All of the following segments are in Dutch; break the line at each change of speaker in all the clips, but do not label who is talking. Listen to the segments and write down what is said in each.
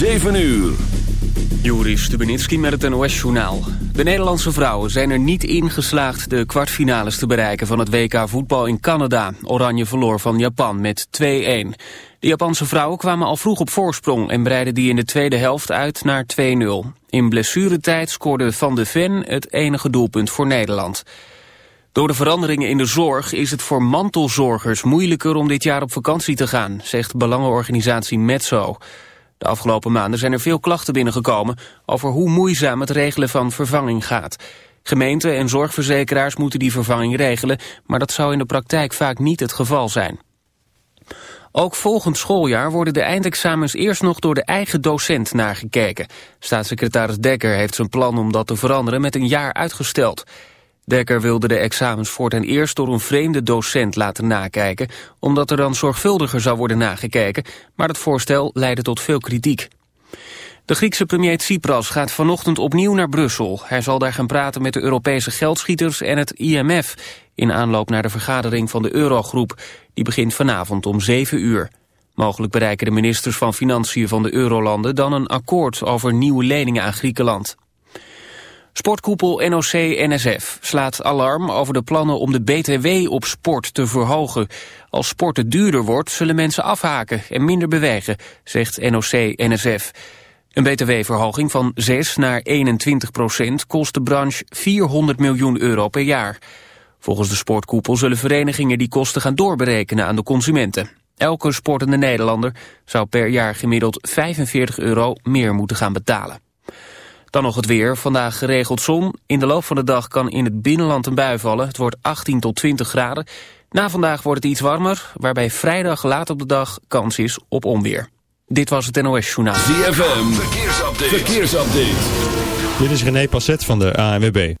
7 uur.
Juri Stubenitski met het NOS-journaal. De Nederlandse vrouwen zijn er niet in geslaagd de kwartfinales te bereiken van het WK voetbal in Canada. Oranje verloor van Japan met 2-1. De Japanse vrouwen kwamen al vroeg op voorsprong en breidden die in de tweede helft uit naar 2-0. In blessuretijd scoorde Van de Ven het enige doelpunt voor Nederland. Door de veranderingen in de zorg is het voor mantelzorgers moeilijker om dit jaar op vakantie te gaan, zegt belangenorganisatie Metso. De afgelopen maanden zijn er veel klachten binnengekomen over hoe moeizaam het regelen van vervanging gaat. Gemeenten en zorgverzekeraars moeten die vervanging regelen, maar dat zou in de praktijk vaak niet het geval zijn. Ook volgend schooljaar worden de eindexamens eerst nog door de eigen docent nagekeken. Staatssecretaris Dekker heeft zijn plan om dat te veranderen met een jaar uitgesteld. Dekker wilde de examens voortaan eerst door een vreemde docent laten nakijken, omdat er dan zorgvuldiger zou worden nagekeken, maar het voorstel leidde tot veel kritiek. De Griekse premier Tsipras gaat vanochtend opnieuw naar Brussel. Hij zal daar gaan praten met de Europese geldschieters en het IMF... in aanloop naar de vergadering van de Eurogroep. Die begint vanavond om 7 uur. Mogelijk bereiken de ministers van Financiën van de Eurolanden... dan een akkoord over nieuwe leningen aan Griekenland. Sportkoepel NOC-NSF slaat alarm over de plannen om de BTW op sport te verhogen. Als sporten duurder wordt, zullen mensen afhaken en minder bewegen, zegt NOC-NSF. Een btw-verhoging van 6 naar 21 procent kost de branche 400 miljoen euro per jaar. Volgens de sportkoepel zullen verenigingen die kosten gaan doorberekenen aan de consumenten. Elke sportende Nederlander zou per jaar gemiddeld 45 euro meer moeten gaan betalen. Dan nog het weer. Vandaag geregeld zon. In de loop van de dag kan in het binnenland een bui vallen. Het wordt 18 tot 20 graden. Na vandaag wordt het iets warmer, waarbij vrijdag laat op de dag kans is op onweer. Dit was het NOS Journaal.
ZFM, verkeersupdate. verkeersupdate.
Dit is René Passet van de ANWB.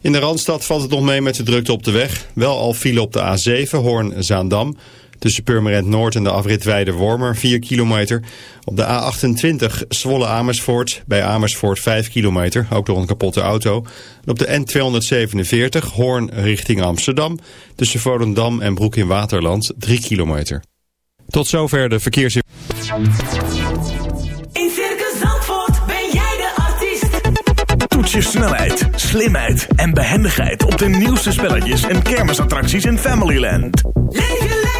In de Randstad valt het nog mee met de drukte op de weg. Wel al file op de A7, Hoorn-Zaandam. Tussen Purmerend Noord en de afrit Weide-Wormer 4 kilometer. Op de A28 Zwolle-Amersfoort bij Amersfoort 5 kilometer, ook door een kapotte auto. En op de N247 Hoorn richting Amsterdam. Tussen Volendam en Broek in Waterland 3 kilometer. Tot zover de verkeers...
In Circus Zandvoort ben jij de artiest.
Toets je snelheid, slimheid en behendigheid op de nieuwste spelletjes en kermisattracties in Familyland.
Leef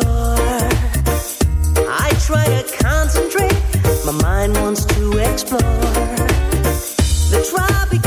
sure. I
try to concentrate, my mind wants to explore the tropics.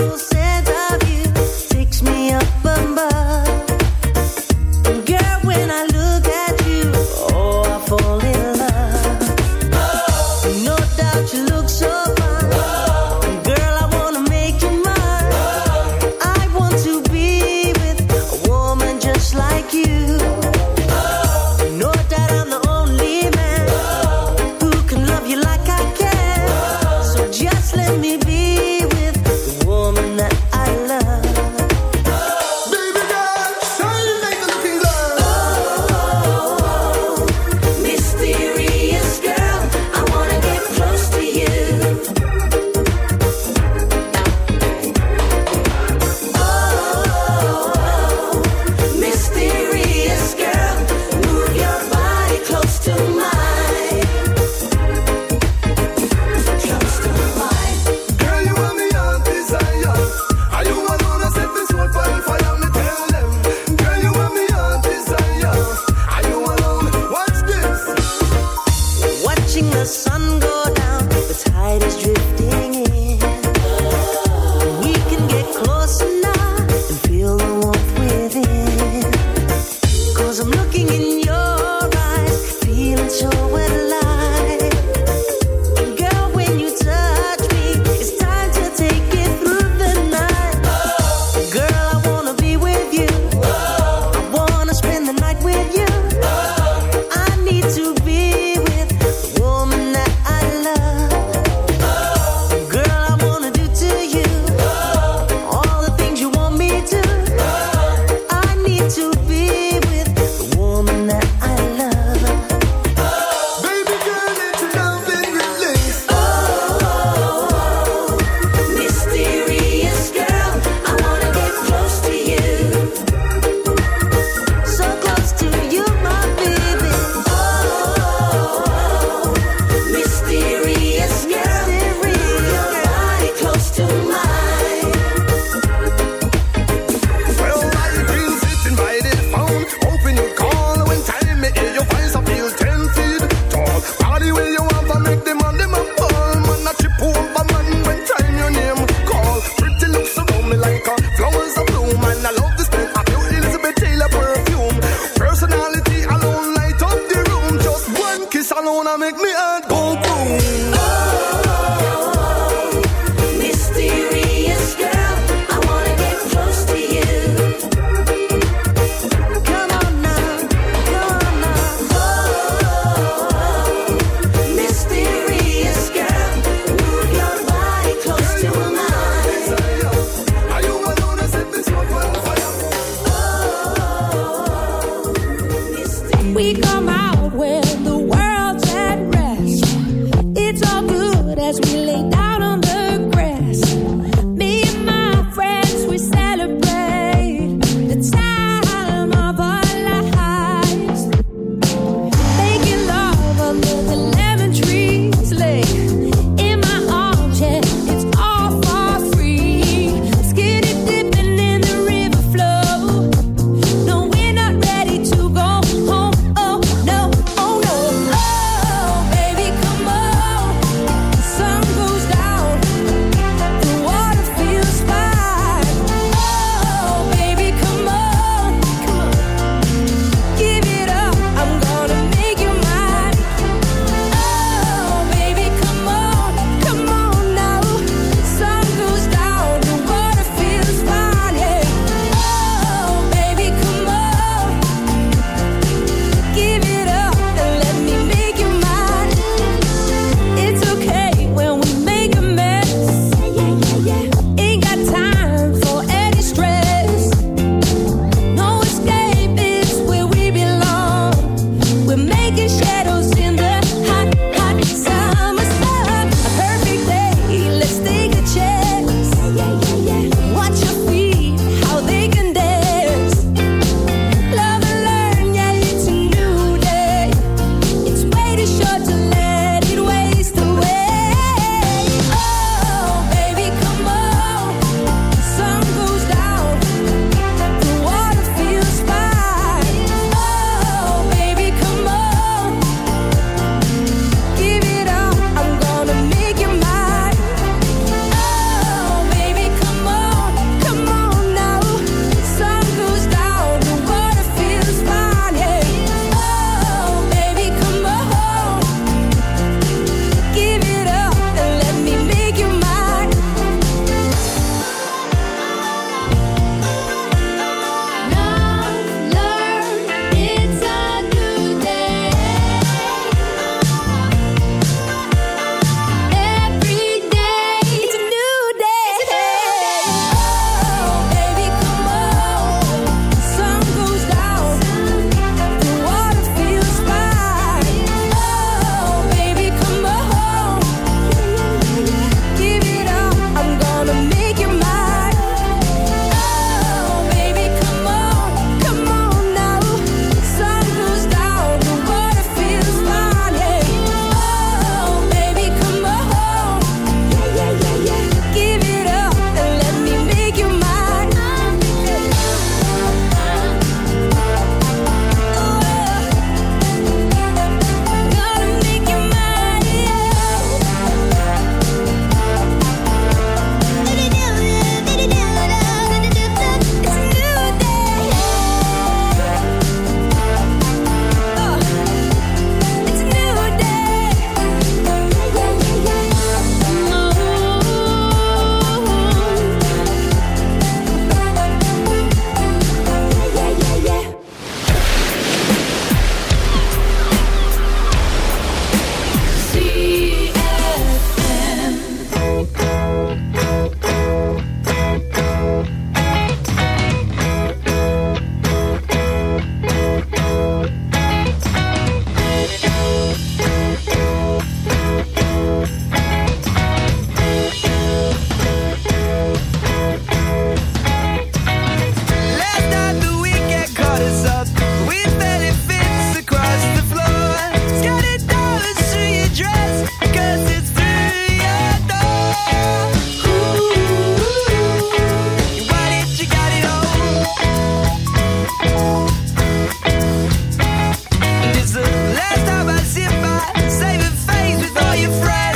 Save a face with
all
your friends.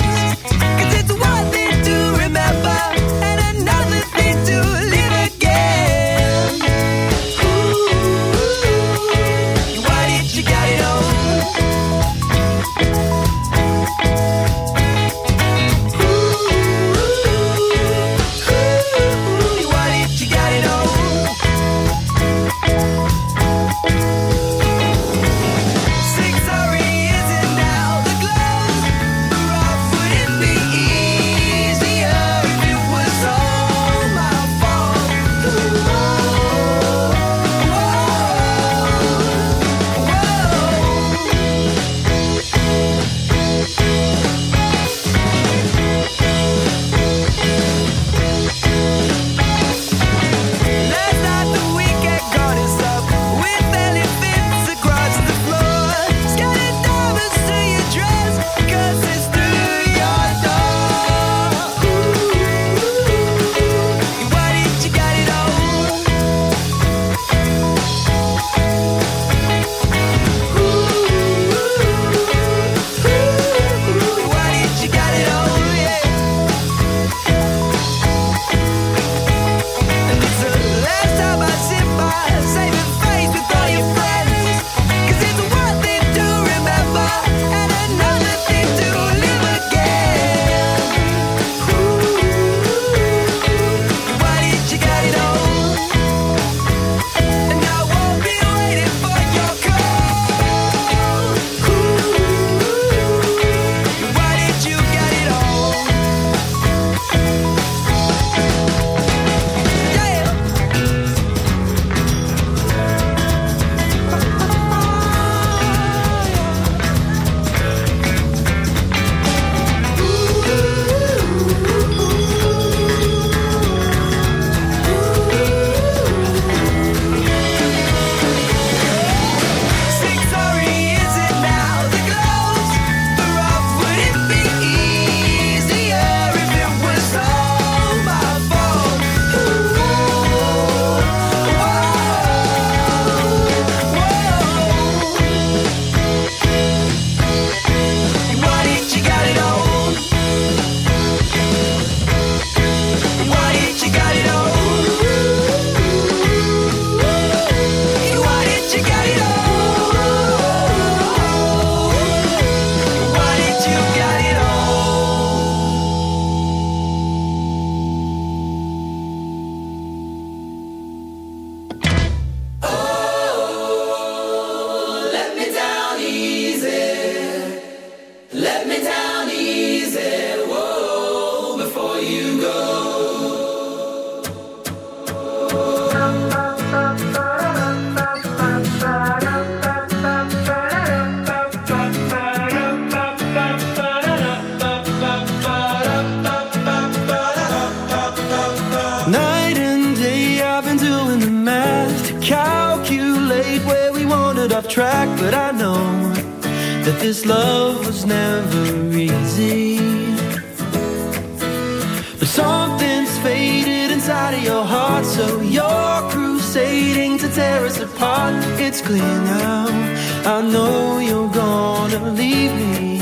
won't leave me.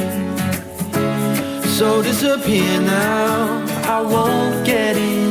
So disappear now, I won't get in.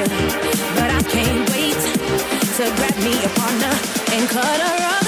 attention, but I
can't wait to grab me a partner and cut her off.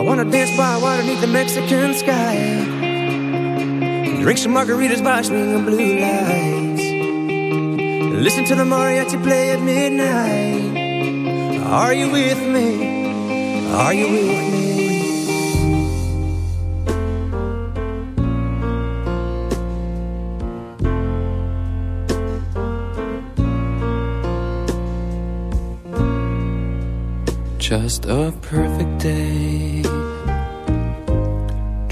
I wanna dance by water beneath the Mexican sky. Drink some margaritas by swinging blue lights. Listen to the mariachi play at midnight. Are you with me? Are you with me?
Just a perfect day.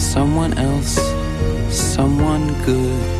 someone else, someone good.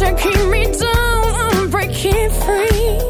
To
keep me down, I'm breaking free.